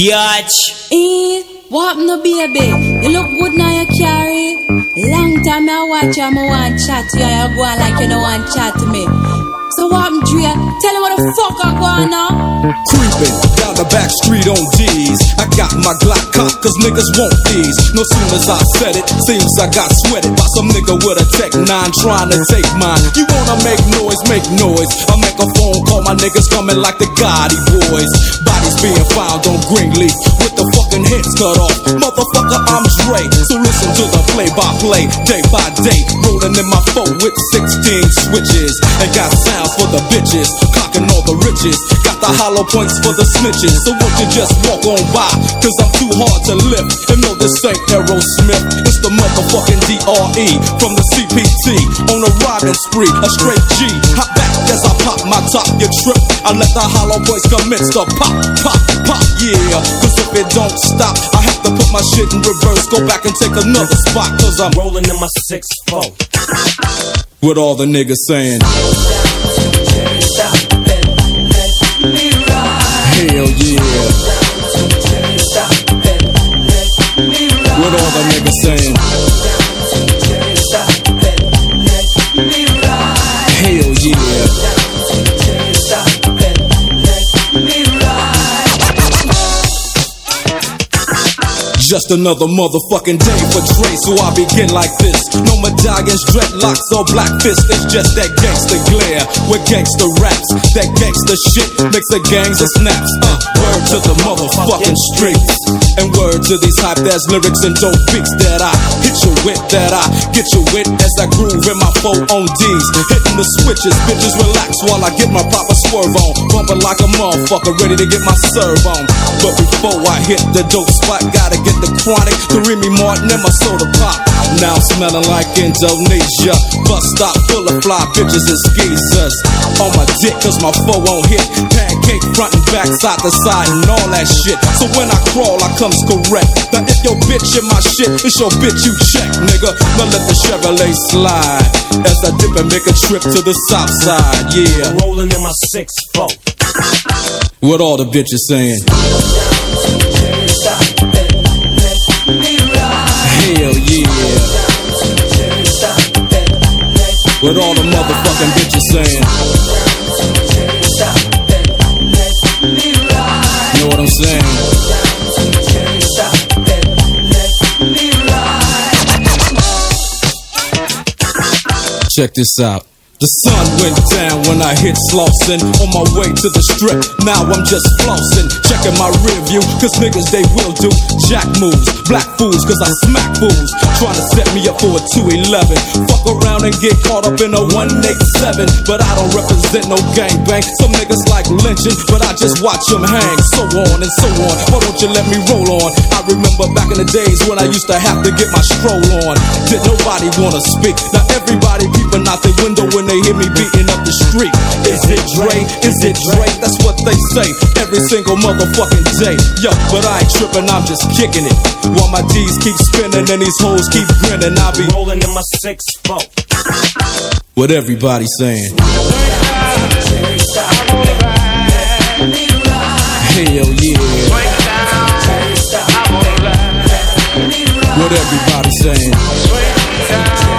Biatch. Eh, what happened to baby? You look good now you carry. Long time I watch you, I want chat to you, you go on like you don't want chat to me. So what I'm Dre? Tell me what the fuck I go on now. Creeping down the back street on D's. I got my Glock cock, cause niggas want these. No sooner as I said it, seems I got sweated by some nigga with a Tec 9 trying to take mine. You wanna make noise, make noise. I make a phone call, my niggas coming like the Gotti boys. Bodies being found on Greenleaf with the fucking heads cut off. Motherfucker, play by play, day by day. Rolling in my phone with 16 switches. And got sounds for the bitches, cocking all the riches. Got the hollow points for the snitches. So won't you just walk on by? Cause I'm too hard to lift. And no, this ain't Aerosmith. It's the motherfucking DRE from the CPT. On a riding spree, a straight G. Hop back as I pop my top, you trip. I let the hollow boys commence to pop, pop, pop, yeah. Cause if it don't stop, I have to put my shit in reverse. Go back and take another spot. Cause I'm Rolling in my 6-4. with all the niggas saying. Just another motherfucking day for Dre, so I begin like this. No medallions, dreadlocks, or black fists. It's just that gangster glare with gangster raps. That gangster shit makes the gangs of snaps. Uh, word to the motherfucking streets. And word to these hype ass lyrics and dope beats that I hit you with, that I get you with as I groove in my four on D's. Hitting the switches, bitches relax while I get my proper swerve on. Bumping like a motherfucker, ready to get my serve on. But before I hit the dope spot, gotta get the chronic, the Remy Martin and my soda pop. Now smelling like Indonesia. Bus stop full of fly bitches and skeezers. On my dick, cause my foe won't hit. Pancake front and back, side to side, and all that shit. So when I crawl, I comes correct. Now if your bitch in my shit, it's your bitch you check, nigga. Now let the Chevrolet slide. As I dip and make a trip to the south side, yeah. Rolling in my 6-4. What all the bitches saying? Motherfucking bitches saying? You know what I'm saying? Check this out. The sun went down when I hit Slauson on my way to the strip. Now I'm just flossing, checking my rear view, cause niggas they will do jack moves, black fools, cause I smack fools. Trying to set me up for a 211. Fuck around and get caught up in a 187. But I don't represent no gangbang. Some niggas like lynching, but I just watch them hang. So on and so on. Why don't you let me roll on? I remember back in the days when I used to have to get my stroll on. Did nobody wanna speak? Now everybody peeping out the window when they hear me beating up the street. Is it Dre? Is it Dre? That's what they say every single motherfucking day. Yo, but I ain't tripping, I'm just kicking it. While my D's keep spinning and these hoes keep grinning, I be Rolling in my 6-4. what everybody saying. Hell yeah. What everybody saying.